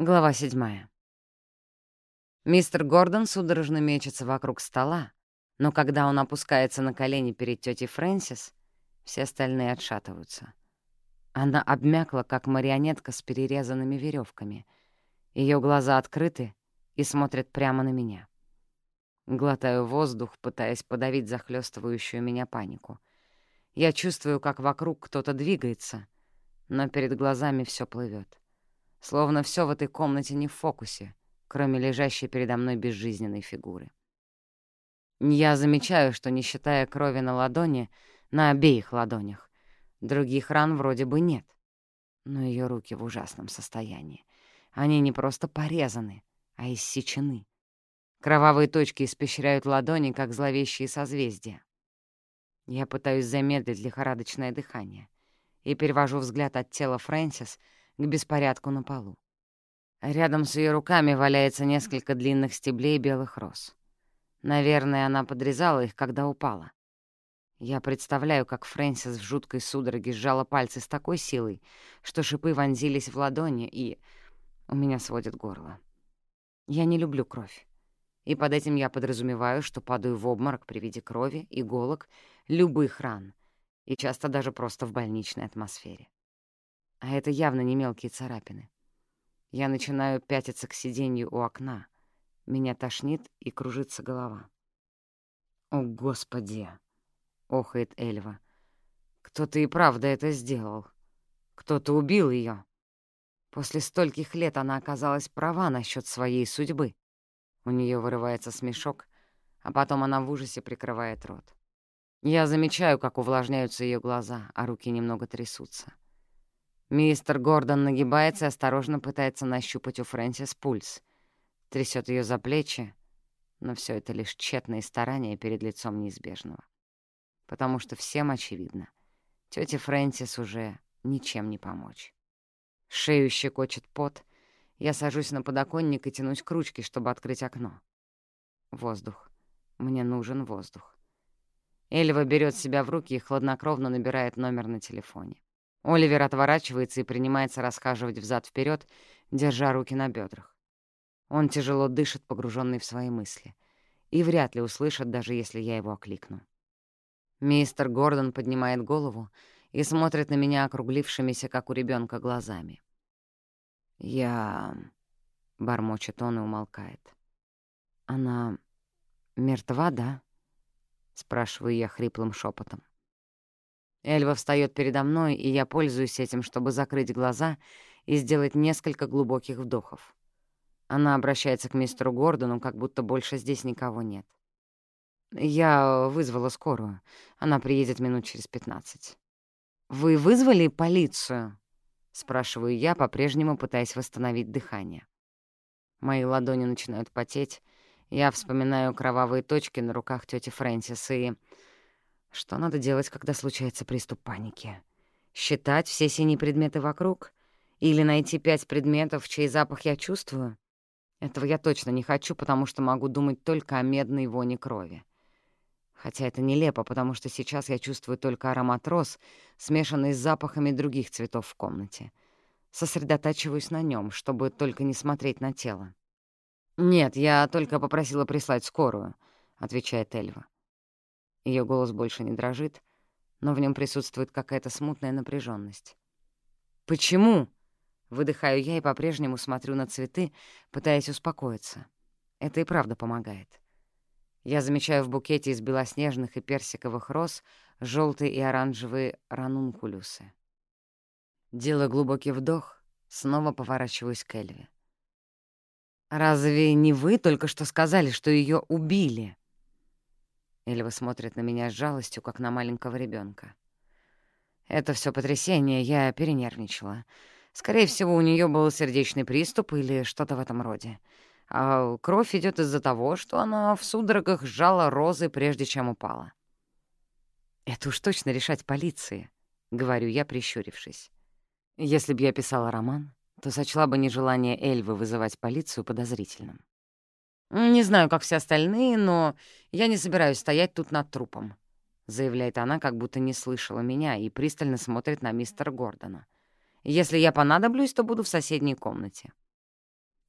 Глава седьмая. Мистер Гордон судорожно мечется вокруг стола, но когда он опускается на колени перед тетей Фрэнсис, все остальные отшатываются. Она обмякла, как марионетка с перерезанными веревками. Ее глаза открыты и смотрят прямо на меня. Глотаю воздух, пытаясь подавить захлестывающую меня панику. Я чувствую, как вокруг кто-то двигается, но перед глазами все плывет. Словно все в этой комнате не в фокусе, кроме лежащей передо мной безжизненной фигуры. Я замечаю, что, не считая крови на ладони, на обеих ладонях, других ран вроде бы нет. Но ее руки в ужасном состоянии. Они не просто порезаны, а иссечены. Кровавые точки испещряют ладони, как зловещие созвездия. Я пытаюсь замедлить лихорадочное дыхание и перевожу взгляд от тела Фрэнсис — к беспорядку на полу. Рядом с ее руками валяется несколько длинных стеблей белых роз. Наверное, она подрезала их, когда упала. Я представляю, как Фрэнсис в жуткой судороге сжала пальцы с такой силой, что шипы вонзились в ладони, и у меня сводит горло. Я не люблю кровь. И под этим я подразумеваю, что падаю в обморок при виде крови, иголок, любых ран, и часто даже просто в больничной атмосфере. А это явно не мелкие царапины. Я начинаю пятиться к сиденью у окна. Меня тошнит и кружится голова. «О, Господи!» — охает Эльва. «Кто-то и правда это сделал. Кто-то убил ее. После стольких лет она оказалась права насчет своей судьбы». У нее вырывается смешок, а потом она в ужасе прикрывает рот. Я замечаю, как увлажняются ее глаза, а руки немного трясутся. Мистер Гордон нагибается и осторожно пытается нащупать у Фрэнсис пульс. Трясет ее за плечи, но все это лишь тщетные старания перед лицом неизбежного. Потому что всем очевидно, тете Фрэнсис уже ничем не помочь. Шею щекочет пот, я сажусь на подоконник и тянусь к ручке, чтобы открыть окно. Воздух. Мне нужен воздух. Эльва берет себя в руки и хладнокровно набирает номер на телефоне. Оливер отворачивается и принимается расхаживать взад вперед, держа руки на бедрах. Он тяжело дышит, погруженный в свои мысли, и вряд ли услышит, даже если я его окликну. Мистер Гордон поднимает голову и смотрит на меня округлившимися, как у ребенка, глазами. «Я...» — бормочет он и умолкает. «Она мертва, да?» — спрашиваю я хриплым шепотом. Эльва встает передо мной, и я пользуюсь этим, чтобы закрыть глаза и сделать несколько глубоких вдохов. Она обращается к мистеру Гордону, как будто больше здесь никого нет. Я вызвала скорую. Она приедет минут через пятнадцать. «Вы вызвали полицию?» — спрашиваю я, по-прежнему пытаясь восстановить дыхание. Мои ладони начинают потеть. Я вспоминаю кровавые точки на руках тети Фрэнсис и что надо делать, когда случается приступ паники? Считать все синие предметы вокруг? Или найти пять предметов, чей запах я чувствую? Этого я точно не хочу, потому что могу думать только о медной воне крови. Хотя это нелепо, потому что сейчас я чувствую только аромат роз, смешанный с запахами других цветов в комнате. Сосредотачиваюсь на нем, чтобы только не смотреть на тело. «Нет, я только попросила прислать скорую», — отвечает Эльва. Ее голос больше не дрожит, но в нем присутствует какая-то смутная напряженность. «Почему?» — выдыхаю я и по-прежнему смотрю на цветы, пытаясь успокоиться. Это и правда помогает. Я замечаю в букете из белоснежных и персиковых роз желтые и оранжевые ранункулюсы. Делаю глубокий вдох, снова поворачиваюсь к Эльве. «Разве не вы только что сказали, что ее убили?» Эльва смотрит на меня с жалостью, как на маленького ребенка. Это все потрясение, я перенервничала. Скорее всего, у нее был сердечный приступ или что-то в этом роде. А кровь идет из-за того, что она в судорогах сжала розы, прежде чем упала. «Это уж точно решать полиции», — говорю я, прищурившись. Если бы я писала роман, то сочла бы нежелание Эльвы вызывать полицию подозрительным. «Не знаю, как все остальные, но я не собираюсь стоять тут над трупом», — заявляет она, как будто не слышала меня, и пристально смотрит на мистера Гордона. «Если я понадоблюсь, то буду в соседней комнате».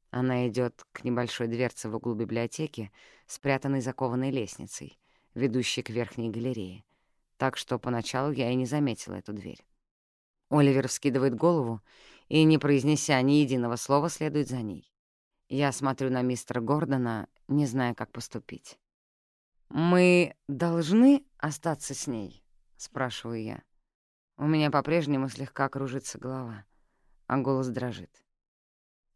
Она идет к небольшой дверце в углу библиотеки, спрятанной закованной лестницей, ведущей к верхней галерее, так что поначалу я и не заметила эту дверь. Оливер вскидывает голову и, не произнеся ни единого слова, следует за ней. Я смотрю на мистера Гордона, не зная, как поступить. «Мы должны остаться с ней?» — спрашиваю я. У меня по-прежнему слегка кружится голова, а голос дрожит.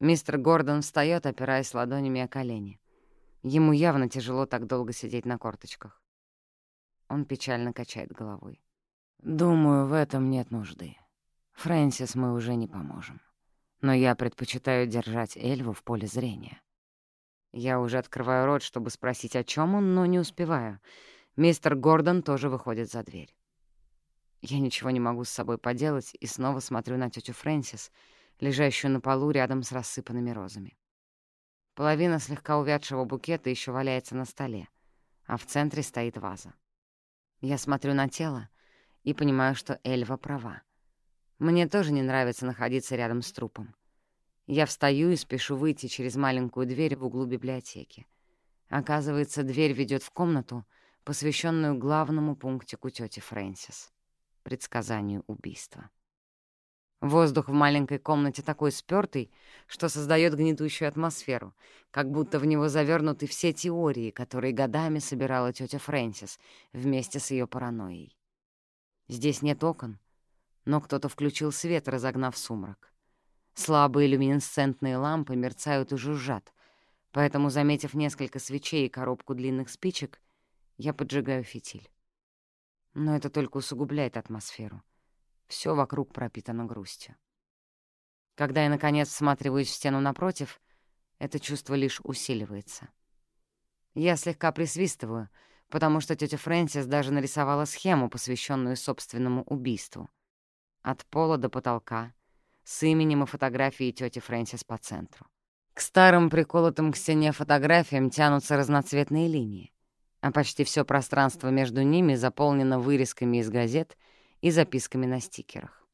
Мистер Гордон встаёт, опираясь ладонями о колени. Ему явно тяжело так долго сидеть на корточках. Он печально качает головой. «Думаю, в этом нет нужды. Фрэнсис мы уже не поможем. Но я предпочитаю держать Эльву в поле зрения». Я уже открываю рот, чтобы спросить, о чем он, но не успеваю. Мистер Гордон тоже выходит за дверь. Я ничего не могу с собой поделать и снова смотрю на тетю Фрэнсис, лежащую на полу рядом с рассыпанными розами. Половина слегка увядшего букета еще валяется на столе, а в центре стоит ваза. Я смотрю на тело и понимаю, что Эльва права. Мне тоже не нравится находиться рядом с трупом. Я встаю и спешу выйти через маленькую дверь в углу библиотеки. Оказывается, дверь ведет в комнату, посвященную главному пунктику тети Фрэнсис — предсказанию убийства. Воздух в маленькой комнате такой спёртый, что создает гнетущую атмосферу, как будто в него завернуты все теории, которые годами собирала тетя Фрэнсис вместе с ее паранойей. Здесь нет окон, но кто-то включил свет, разогнав сумрак. Слабые люминесцентные лампы мерцают и жужжат, поэтому, заметив несколько свечей и коробку длинных спичек, я поджигаю фитиль. Но это только усугубляет атмосферу — все вокруг пропитано грустью. Когда я, наконец, всматриваюсь в стену напротив, это чувство лишь усиливается. Я слегка присвистываю, потому что тетя Фрэнсис даже нарисовала схему, посвященную собственному убийству. От пола до потолка, с именем и фотографией тети Фрэнсис по центру. К старым приколотым к стене фотографиям тянутся разноцветные линии, а почти все пространство между ними заполнено вырезками из газет — и записками на стикерах.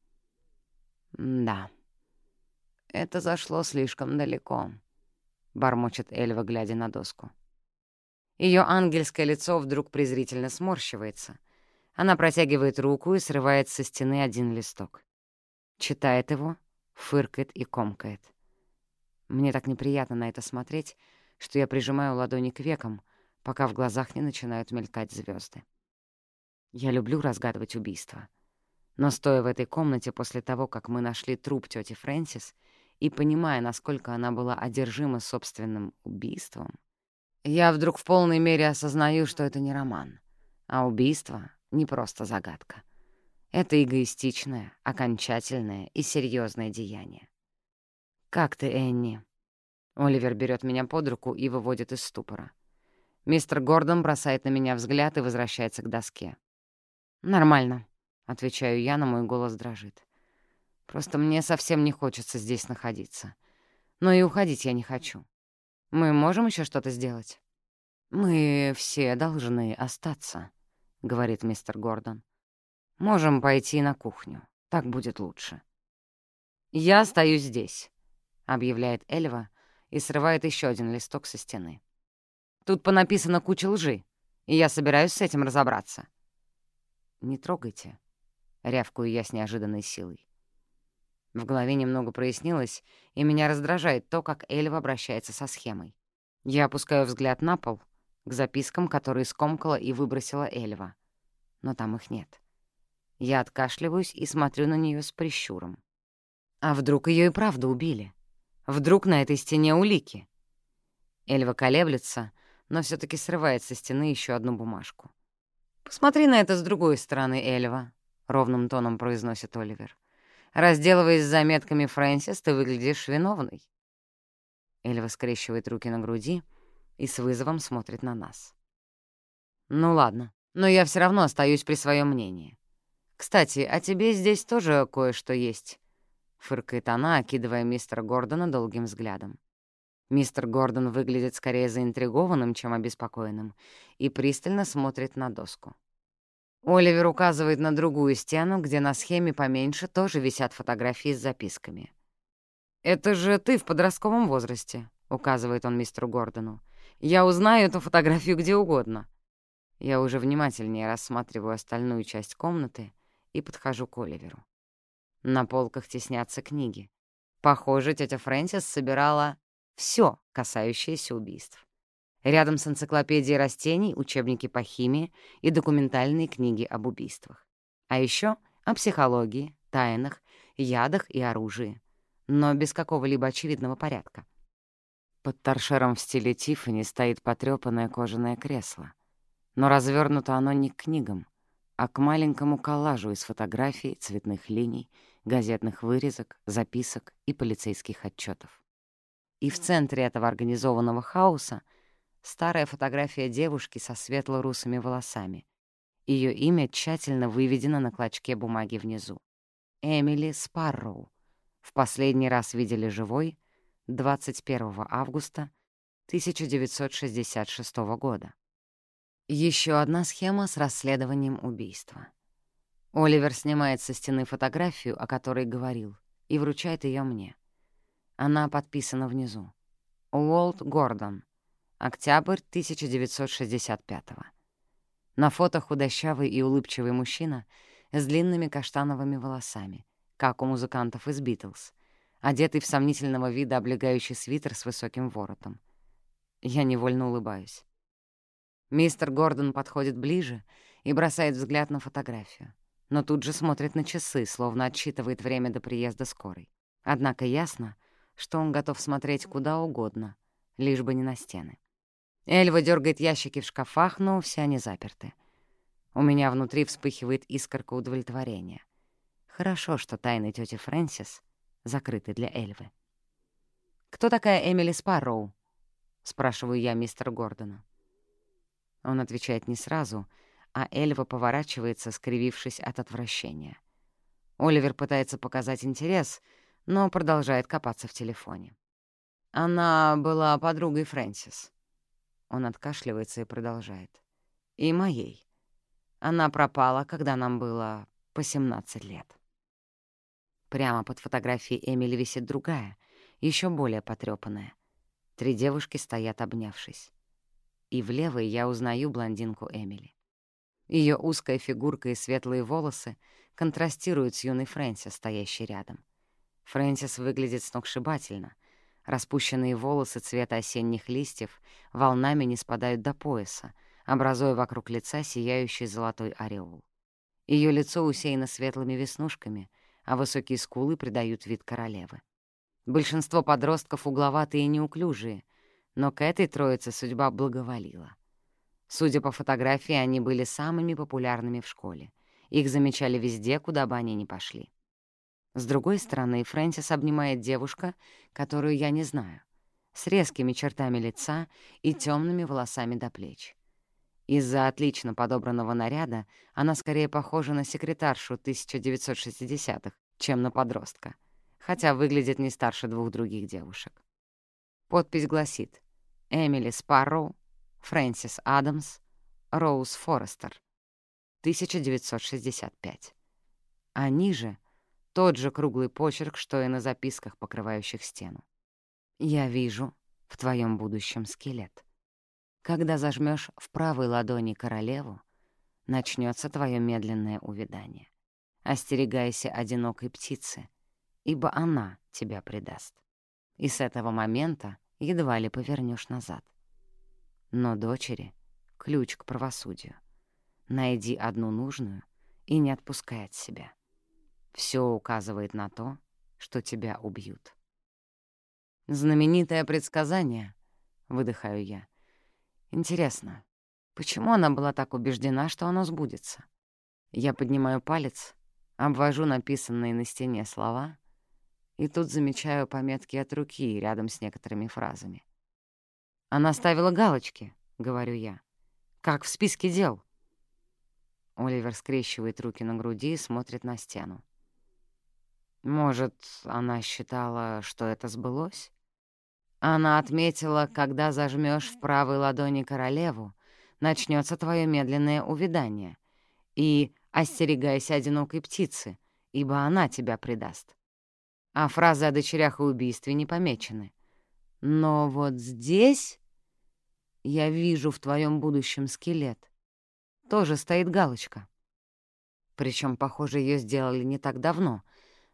«Да, это зашло слишком далеко», — бормочет Эльва, глядя на доску. Ее ангельское лицо вдруг презрительно сморщивается. Она протягивает руку и срывает со стены один листок. Читает его, фыркает и комкает. Мне так неприятно на это смотреть, что я прижимаю ладони к векам, пока в глазах не начинают мелькать звезды. Я люблю разгадывать убийства. Но стоя в этой комнате после того, как мы нашли труп тети Фрэнсис, и понимая, насколько она была одержима собственным убийством, я вдруг в полной мере осознаю, что это не роман, а убийство — не просто загадка. Это эгоистичное, окончательное и серьезное деяние. «Как ты, Энни?» Оливер берет меня под руку и выводит из ступора. Мистер Гордон бросает на меня взгляд и возвращается к доске. «Нормально», — отвечаю я, но мой голос дрожит. «Просто мне совсем не хочется здесь находиться. Но и уходить я не хочу. Мы можем еще что-то сделать?» «Мы все должны остаться», — говорит мистер Гордон. «Можем пойти на кухню. Так будет лучше». «Я остаюсь здесь», — объявляет Эльва и срывает еще один листок со стены. «Тут понаписано куча лжи, и я собираюсь с этим разобраться. «Не трогайте», — рявкую я с неожиданной силой. В голове немного прояснилось, и меня раздражает то, как Эльва обращается со схемой. Я опускаю взгляд на пол, к запискам, которые скомкала и выбросила Эльва. Но там их нет. Я откашливаюсь и смотрю на нее с прищуром. А вдруг ее и правда убили? Вдруг на этой стене улики? Эльва колеблется, но все таки срывает со стены еще одну бумажку. «Посмотри на это с другой стороны, Эльва», — ровным тоном произносит Оливер. «Разделываясь с заметками Фрэнсис, ты выглядишь виновной». Эльва скрещивает руки на груди и с вызовом смотрит на нас. «Ну ладно, но я все равно остаюсь при своем мнении. Кстати, а тебе здесь тоже кое-что есть», — фыркает она, окидывая мистера Гордона долгим взглядом. Мистер Гордон выглядит скорее заинтригованным, чем обеспокоенным, и пристально смотрит на доску. Оливер указывает на другую стену, где на схеме поменьше тоже висят фотографии с записками. «Это же ты в подростковом возрасте», — указывает он мистеру Гордону. «Я узнаю эту фотографию где угодно». Я уже внимательнее рассматриваю остальную часть комнаты и подхожу к Оливеру. На полках теснятся книги. Похоже, тетя Фрэнсис собирала все, касающееся убийств. Рядом с энциклопедией растений учебники по химии и документальные книги об убийствах. А еще о психологии, тайнах, ядах и оружии, но без какого-либо очевидного порядка. Под торшером в стиле Тиффани стоит потрёпанное кожаное кресло, но развернуто оно не к книгам, а к маленькому коллажу из фотографий, цветных линий, газетных вырезок, записок и полицейских отчетов. И в центре этого организованного хаоса старая фотография девушки со светло-русыми волосами. Ее имя тщательно выведено на клочке бумаги внизу. Эмили Спарроу. В последний раз видели живой 21 августа 1966 года. Еще одна схема с расследованием убийства. Оливер снимает со стены фотографию, о которой говорил, и вручает ее мне. Она подписана внизу. Уолт Гордон. Октябрь 1965 -го. На фото худощавый и улыбчивый мужчина с длинными каштановыми волосами, как у музыкантов из «Битлз», одетый в сомнительного вида облегающий свитер с высоким воротом. Я невольно улыбаюсь. Мистер Гордон подходит ближе и бросает взгляд на фотографию, но тут же смотрит на часы, словно отсчитывает время до приезда скорой. Однако ясно, что он готов смотреть куда угодно, лишь бы не на стены. Эльва дергает ящики в шкафах, но все они заперты. У меня внутри вспыхивает искорка удовлетворения. Хорошо, что тайны тети Фрэнсис закрыты для Эльвы. «Кто такая Эмили Спарроу?» — спрашиваю я мистера Гордона. Он отвечает не сразу, а Эльва поворачивается, скривившись от отвращения. Оливер пытается показать интерес, но продолжает копаться в телефоне. Она была подругой Фрэнсис. Он откашливается и продолжает. И моей. Она пропала, когда нам было по 17 лет. Прямо под фотографией Эмили висит другая, еще более потрёпанная. Три девушки стоят, обнявшись и в левой я узнаю блондинку Эмили. Ее узкая фигурка и светлые волосы контрастируют с юной Фрэнсис, стоящей рядом. Фрэнсис выглядит сногсшибательно. Распущенные волосы цвета осенних листьев волнами не спадают до пояса, образуя вокруг лица сияющий золотой ореол. Ее лицо усеяно светлыми веснушками, а высокие скулы придают вид королевы. Большинство подростков угловатые и неуклюжие, но к этой троице судьба благоволила. Судя по фотографии, они были самыми популярными в школе. Их замечали везде, куда бы они ни пошли. С другой стороны, Фрэнсис обнимает девушка, которую я не знаю, с резкими чертами лица и темными волосами до плеч. Из-за отлично подобранного наряда она скорее похожа на секретаршу 1960-х, чем на подростка, хотя выглядит не старше двух других девушек. Подпись гласит «Эмили Спарроу, Фрэнсис Адамс, Роуз Форестер, 1965». А ниже тот же круглый почерк, что и на записках, покрывающих стену. «Я вижу в твоем будущем скелет. Когда зажмешь в правой ладони королеву, начнется твое медленное увядание. Остерегайся одинокой птицы, ибо она тебя предаст. И с этого момента едва ли повернешь назад. Но дочери — ключ к правосудию. Найди одну нужную и не отпускай от себя. Все указывает на то, что тебя убьют. «Знаменитое предсказание», — выдыхаю я. «Интересно, почему она была так убеждена, что оно сбудется?» Я поднимаю палец, обвожу написанные на стене слова и тут замечаю пометки от руки рядом с некоторыми фразами. «Она ставила галочки», — говорю я. «Как в списке дел». Оливер скрещивает руки на груди и смотрит на стену. Может, она считала, что это сбылось? Она отметила, когда зажмешь в правой ладони королеву, начнется твое медленное увядание. И остерегайся одинокой птицы, ибо она тебя предаст. а фразы о дочерях и убийстве не помечены. Но вот здесь я вижу в твоем будущем скелет. Тоже стоит галочка. Причем, похоже, ее сделали не так давно.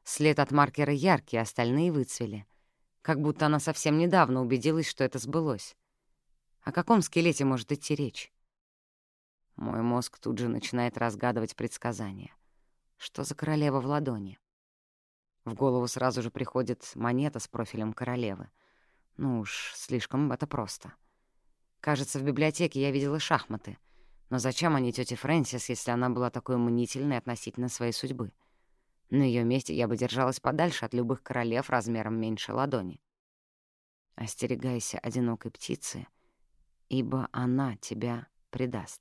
След от маркера яркий, остальные выцвели. Как будто она совсем недавно убедилась, что это сбылось. О каком скелете может идти речь? Мой мозг тут же начинает разгадывать предсказания. Что за королева в ладони? В голову сразу же приходит монета с профилем королевы. Ну уж, слишком это просто. Кажется, в библиотеке я видела шахматы. Но зачем они тете Фрэнсис, если она была такой мнительной относительно своей судьбы? На ее месте я бы держалась подальше от любых королев размером меньше ладони. Остерегайся одинокой птицы, ибо она тебя предаст.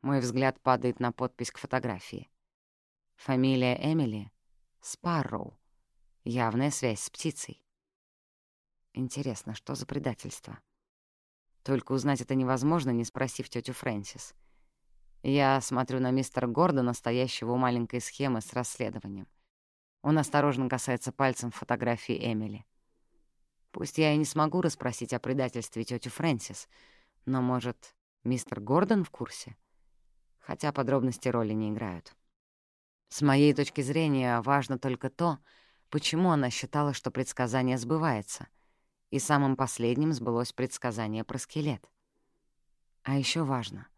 Мой взгляд падает на подпись к фотографии. Фамилия Эмили — Спарроу. Явная связь с птицей. Интересно, что за предательство? Только узнать это невозможно, не спросив тетю Фрэнсис. Я смотрю на мистера Гордона, стоящего у маленькой схемы с расследованием. Он осторожно касается пальцем фотографии Эмили. Пусть я и не смогу расспросить о предательстве тетю Фрэнсис, но, может, мистер Гордон в курсе? Хотя подробности роли не играют. С моей точки зрения, важно только то, почему она считала, что предсказание сбывается, и самым последним сбылось предсказание про скелет. А еще важно,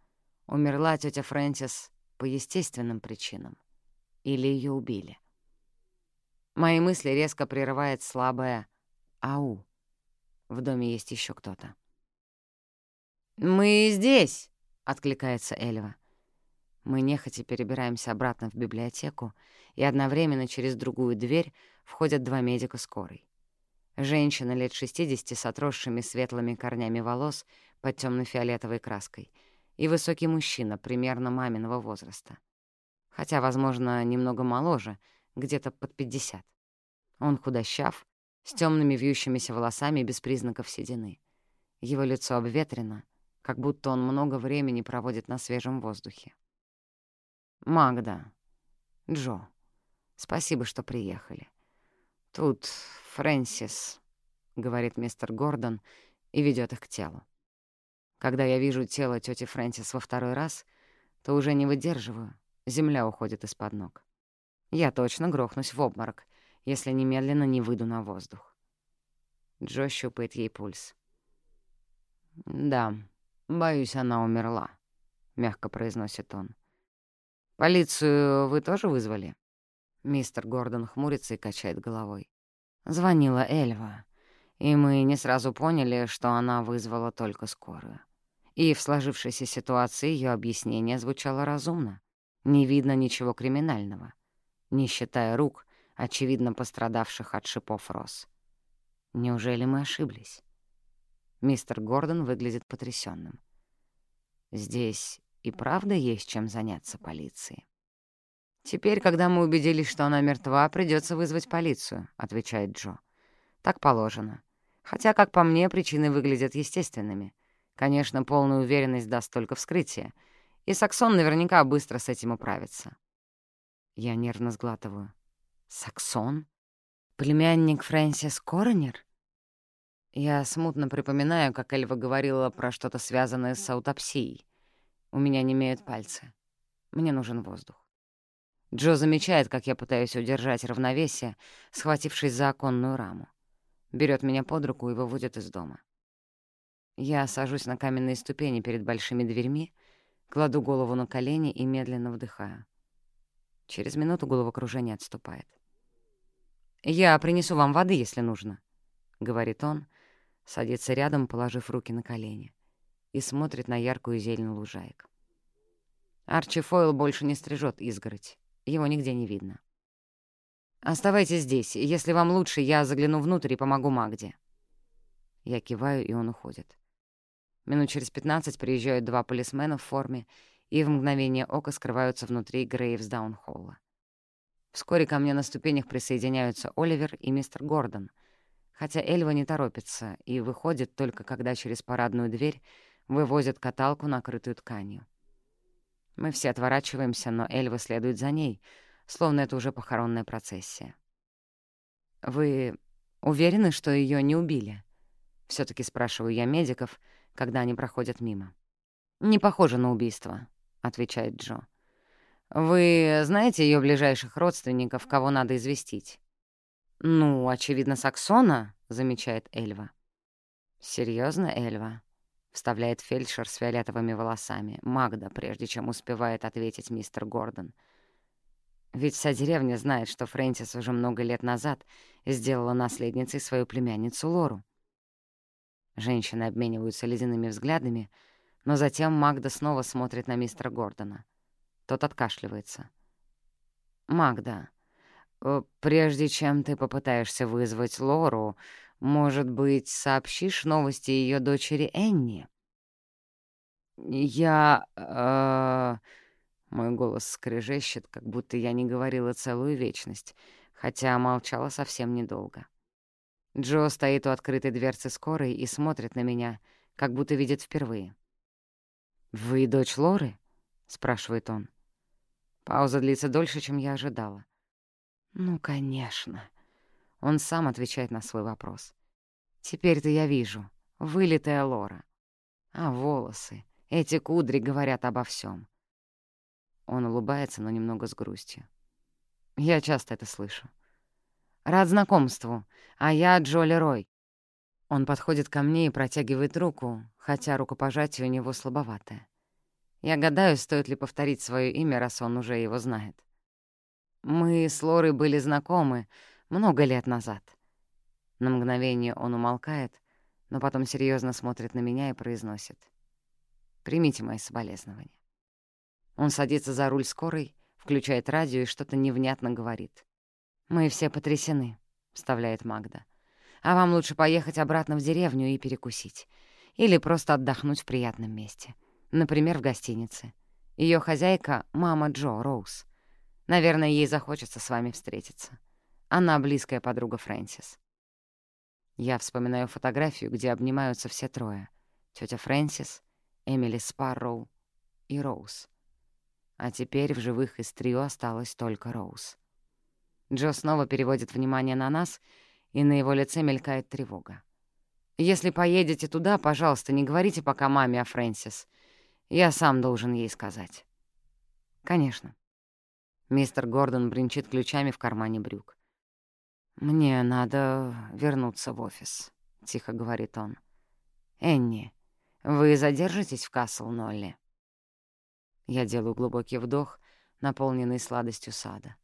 умерла тетя Фрэнсис по естественным причинам или ее убили. Мои мысли резко прерывает слабое «Ау». В доме есть еще кто-то. «Мы здесь!» — откликается Эльва. Мы нехотя перебираемся обратно в библиотеку, и одновременно через другую дверь входят два медика скорой. Женщина лет 60 с отросшими светлыми корнями волос под темно-фиолетовой краской и высокий мужчина примерно маминого возраста. Хотя, возможно, немного моложе, где-то под 50. Он худощав, с темными вьющимися волосами без признаков седины. Его лицо обветрено, как будто он много времени проводит на свежем воздухе. «Магда, Джо, спасибо, что приехали. Тут Фрэнсис», — говорит мистер Гордон и ведет их к телу. Когда я вижу тело тети Фрэнсис во второй раз, то уже не выдерживаю, земля уходит из-под ног. Я точно грохнусь в обморок, если немедленно не выйду на воздух. Джо щупает ей пульс. «Да, боюсь, она умерла», — мягко произносит он. «Полицию вы тоже вызвали?» Мистер Гордон хмурится и качает головой. Звонила Эльва, и мы не сразу поняли, что она вызвала только скорую. И в сложившейся ситуации ее объяснение звучало разумно. Не видно ничего криминального, не считая рук, очевидно пострадавших от шипов роз. Неужели мы ошиблись? Мистер Гордон выглядит потрясенным. Здесь и правда есть чем заняться полиции. «Теперь, когда мы убедились, что она мертва, придется вызвать полицию», — отвечает Джо. «Так положено. Хотя, как по мне, причины выглядят естественными. Конечно, полную уверенность даст только вскрытие, и Саксон наверняка быстро с этим управится». Я нервно сглатываю. «Саксон? Племянник Фрэнсис Коронер?» Я смутно припоминаю, как Эльва говорила про что-то связанное с аутопсией. У меня не имеют пальцы. Мне нужен воздух. Джо замечает, как я пытаюсь удержать равновесие, схватившись за оконную раму. Берет меня под руку и выводит из дома. Я сажусь на каменные ступени перед большими дверьми, кладу голову на колени и медленно вдыхаю. Через минуту головокружение отступает. «Я принесу вам воды, если нужно», — говорит он, садится рядом, положив руки на колени, и смотрит на яркую зелень лужаек. Арчи Фойл больше не стрижет изгородь. Его нигде не видно. «Оставайтесь здесь. Если вам лучше, я загляну внутрь и помогу Магде». Я киваю, и он уходит. Минут через пятнадцать приезжают два полисмена в форме и в мгновение ока скрываются внутри Грейвсдаун-холла. Вскоре ко мне на ступенях присоединяются Оливер и мистер Гордон, хотя Эльва не торопится и выходит только когда через парадную дверь вывозят каталку, накрытую тканью. Мы все отворачиваемся, но Эльва следует за ней, словно это уже похоронная процессия. «Вы уверены, что ее не убили?» все таки спрашиваю я медиков, когда они проходят мимо. «Не похоже на убийство», — отвечает Джо. «Вы знаете ее ближайших родственников, кого надо известить?» «Ну, очевидно, Саксона», — замечает Эльва. Серьезно, Эльва?» — вставляет фельдшер с фиолетовыми волосами. Магда, прежде чем успевает ответить мистер Гордон. Ведь вся деревня знает, что Фрэнсис уже много лет назад сделала наследницей свою племянницу Лору. Женщины обмениваются ледяными взглядами, но затем Магда снова смотрит на мистера Гордона. Тот откашливается. «Магда, э, прежде чем ты попытаешься вызвать Лору, может быть, сообщишь новости ее дочери Энни?» «Я...» э... Мой голос скрежещет, как будто я не говорила целую вечность, хотя молчала совсем недолго. Джо стоит у открытой дверцы скорой и смотрит на меня, как будто видит впервые. «Вы дочь Лоры?» — спрашивает он. Пауза длится дольше, чем я ожидала. «Ну, конечно». Он сам отвечает на свой вопрос. «Теперь-то я вижу. Вылитая Лора. А волосы, эти кудри говорят обо всем. Он улыбается, но немного с грустью. Я часто это слышу. «Рад знакомству, а я Джоли Рой». Он подходит ко мне и протягивает руку, хотя рукопожатие у него слабоватое. Я гадаю, стоит ли повторить свое имя, раз он уже его знает. Мы с Лорой были знакомы много лет назад. На мгновение он умолкает, но потом серьезно смотрит на меня и произносит. «Примите мои соболезнования». Он садится за руль скорой, включает радио и что-то невнятно говорит. «Мы все потрясены», — вставляет Магда. «А вам лучше поехать обратно в деревню и перекусить. Или просто отдохнуть в приятном месте. Например, в гостинице. Ее хозяйка — мама Джо, Роуз. Наверное, ей захочется с вами встретиться. Она близкая подруга Фрэнсис. Я вспоминаю фотографию, где обнимаются все трое. Тётя Фрэнсис, Эмили Спарроу и Роуз. А теперь в живых из трио осталась только Роуз. Джо снова переводит внимание на нас, и на его лице мелькает тревога. «Если поедете туда, пожалуйста, не говорите пока маме о Фрэнсис. Я сам должен ей сказать». «Конечно». Мистер Гордон бренчит ключами в кармане брюк. «Мне надо вернуться в офис», — тихо говорит он. «Энни, вы задержитесь в Касл-Нолле?» Я делаю глубокий вдох, наполненный сладостью сада.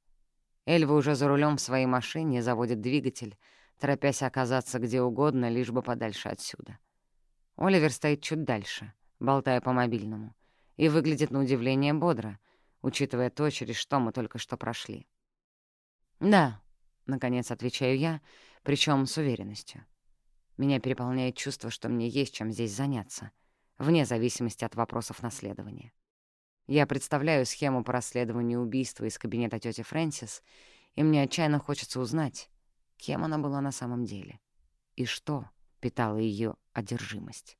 Эльва уже за рулем в своей машине заводит двигатель, торопясь оказаться где угодно, лишь бы подальше отсюда. Оливер стоит чуть дальше, болтая по мобильному, и выглядит на удивление бодро, учитывая то, через что мы только что прошли. «Да», — наконец отвечаю я, причем с уверенностью. Меня переполняет чувство, что мне есть чем здесь заняться, вне зависимости от вопросов наследования. Я представляю схему по расследованию убийства из кабинета тети Фрэнсис, и мне отчаянно хочется узнать, кем она была на самом деле и что питало ее одержимость.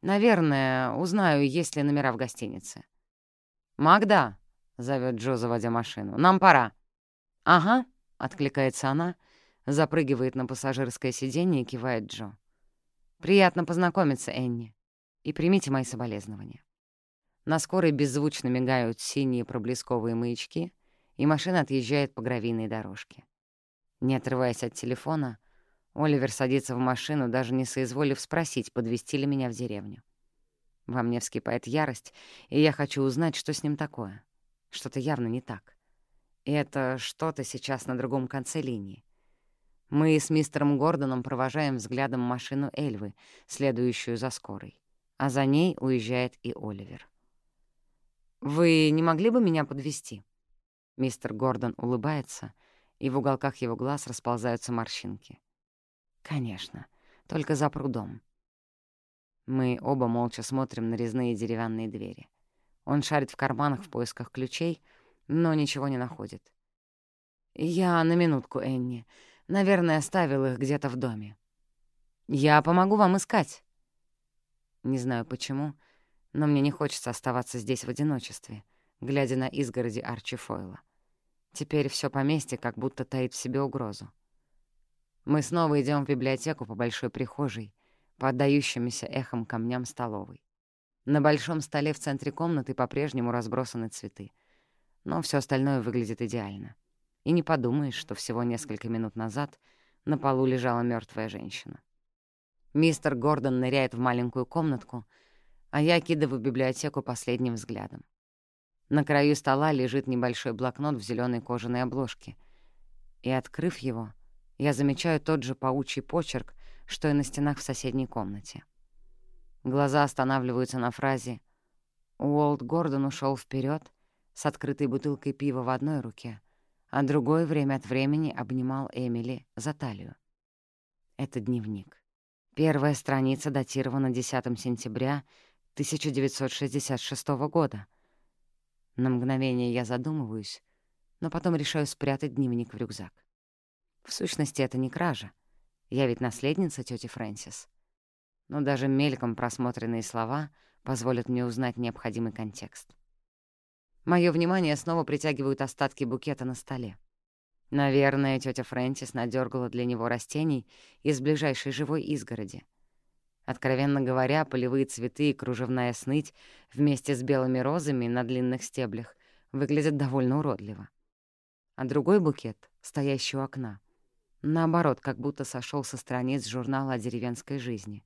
Наверное, узнаю, есть ли номера в гостинице. «Магда!» — зовет Джо, заводя машину. «Нам пора». «Ага», Откликается она, запрыгивает на пассажирское сиденье и кивает Джо. «Приятно познакомиться, Энни. И примите мои соболезнования». На скорой беззвучно мигают синие проблесковые маячки, и машина отъезжает по гравийной дорожке. Не отрываясь от телефона, Оливер садится в машину, даже не соизволив спросить, подвести ли меня в деревню. Во мне вскипает ярость, и я хочу узнать, что с ним такое. Что-то явно не так. И это что-то сейчас на другом конце линии. Мы с мистером Гордоном провожаем взглядом машину Эльвы, следующую за скорой. А за ней уезжает и Оливер. «Вы не могли бы меня подвести? Мистер Гордон улыбается, и в уголках его глаз расползаются морщинки. «Конечно, только за прудом». Мы оба молча смотрим на резные деревянные двери. Он шарит в карманах в поисках ключей — но ничего не находит. «Я на минутку, Энни. Наверное, оставил их где-то в доме. Я помогу вам искать». Не знаю почему, но мне не хочется оставаться здесь в одиночестве, глядя на изгороди Арчи Фойла. Теперь все поместье как будто таит в себе угрозу. Мы снова идем в библиотеку по большой прихожей, по отдающимся эхом камням столовой. На большом столе в центре комнаты по-прежнему разбросаны цветы. Но все остальное выглядит идеально. И не подумаешь, что всего несколько минут назад на полу лежала мертвая женщина. Мистер Гордон ныряет в маленькую комнатку, а я окидываю библиотеку последним взглядом. На краю стола лежит небольшой блокнот в зеленой кожаной обложке. И, открыв его, я замечаю тот же паучий почерк, что и на стенах в соседней комнате. Глаза останавливаются на фразе «Уолт Гордон ушел вперед с открытой бутылкой пива в одной руке, а другой время от времени обнимал Эмили за талию. Это дневник. Первая страница датирована 10 сентября 1966 года. На мгновение я задумываюсь, но потом решаю спрятать дневник в рюкзак. В сущности, это не кража. Я ведь наследница тети Фрэнсис. Но даже мельком просмотренные слова позволят мне узнать необходимый контекст. Моё внимание снова притягивают остатки букета на столе. Наверное, тетя Фрэнсис надергала для него растений из ближайшей живой изгороди. Откровенно говоря, полевые цветы и кружевная сныть вместе с белыми розами на длинных стеблях выглядят довольно уродливо. А другой букет, стоящий у окна, Наоборот, как будто сошел со страниц журнала о деревенской жизни.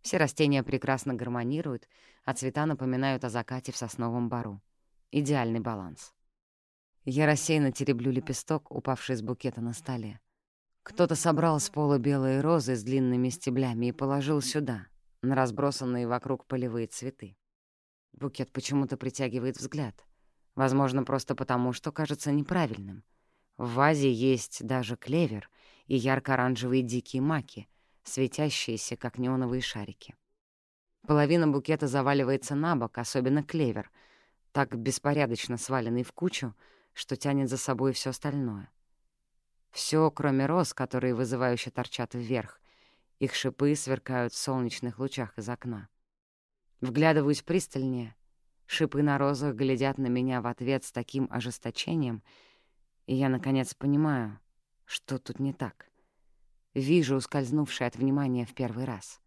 Все растения прекрасно гармонируют, а цвета напоминают о закате в сосновом бару. Идеальный баланс. Я рассеянно тереблю лепесток, упавший с букета на столе. Кто-то собрал с пола белые розы с длинными стеблями и положил сюда, на разбросанные вокруг полевые цветы. Букет почему-то притягивает взгляд. Возможно, просто потому, что кажется неправильным — в вазе есть даже клевер и ярко-оранжевые дикие маки, светящиеся, как неоновые шарики. Половина букета заваливается на бок, особенно клевер, так беспорядочно сваленный в кучу, что тянет за собой все остальное. Все, кроме роз, которые вызывающе торчат вверх. Их шипы сверкают в солнечных лучах из окна. Вглядываюсь пристальнее. Шипы на розах глядят на меня в ответ с таким ожесточением — и я, наконец, понимаю, что тут не так. Вижу ускользнувший от внимания в первый раз.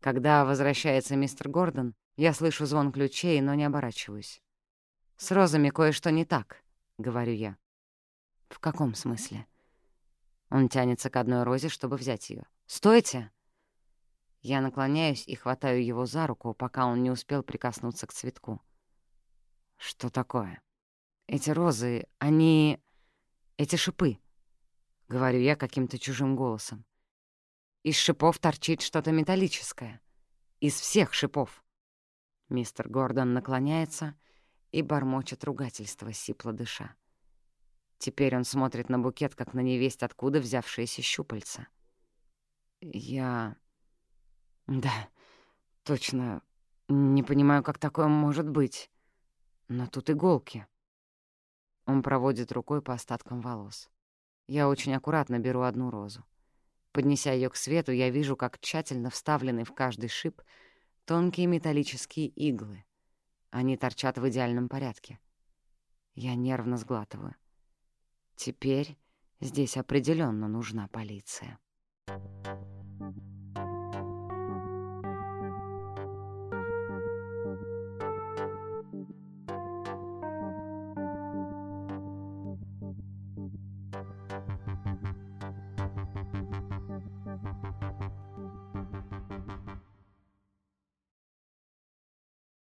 Когда возвращается мистер Гордон, я слышу звон ключей, но не оборачиваюсь. «С розами кое-что не так», — говорю я. «В каком смысле?» Он тянется к одной розе, чтобы взять ее. «Стойте!» Я наклоняюсь и хватаю его за руку, пока он не успел прикоснуться к цветку. «Что такое?» «Эти розы, они...» Эти шипы, — говорю я каким-то чужим голосом. Из шипов торчит что-то металлическое. Из всех шипов. Мистер Гордон наклоняется и бормочет ругательство, сипло дыша. Теперь он смотрит на букет, как на невесть, откуда взявшиеся щупальца. Я... Да, точно, не понимаю, как такое может быть. Но тут иголки. Он проводит рукой по остаткам волос. Я очень аккуратно беру одну розу. Поднеся ее к свету, я вижу, как тщательно вставлены в каждый шип тонкие металлические иглы. Они торчат в идеальном порядке. Я нервно сглатываю. Теперь здесь определенно нужна полиция.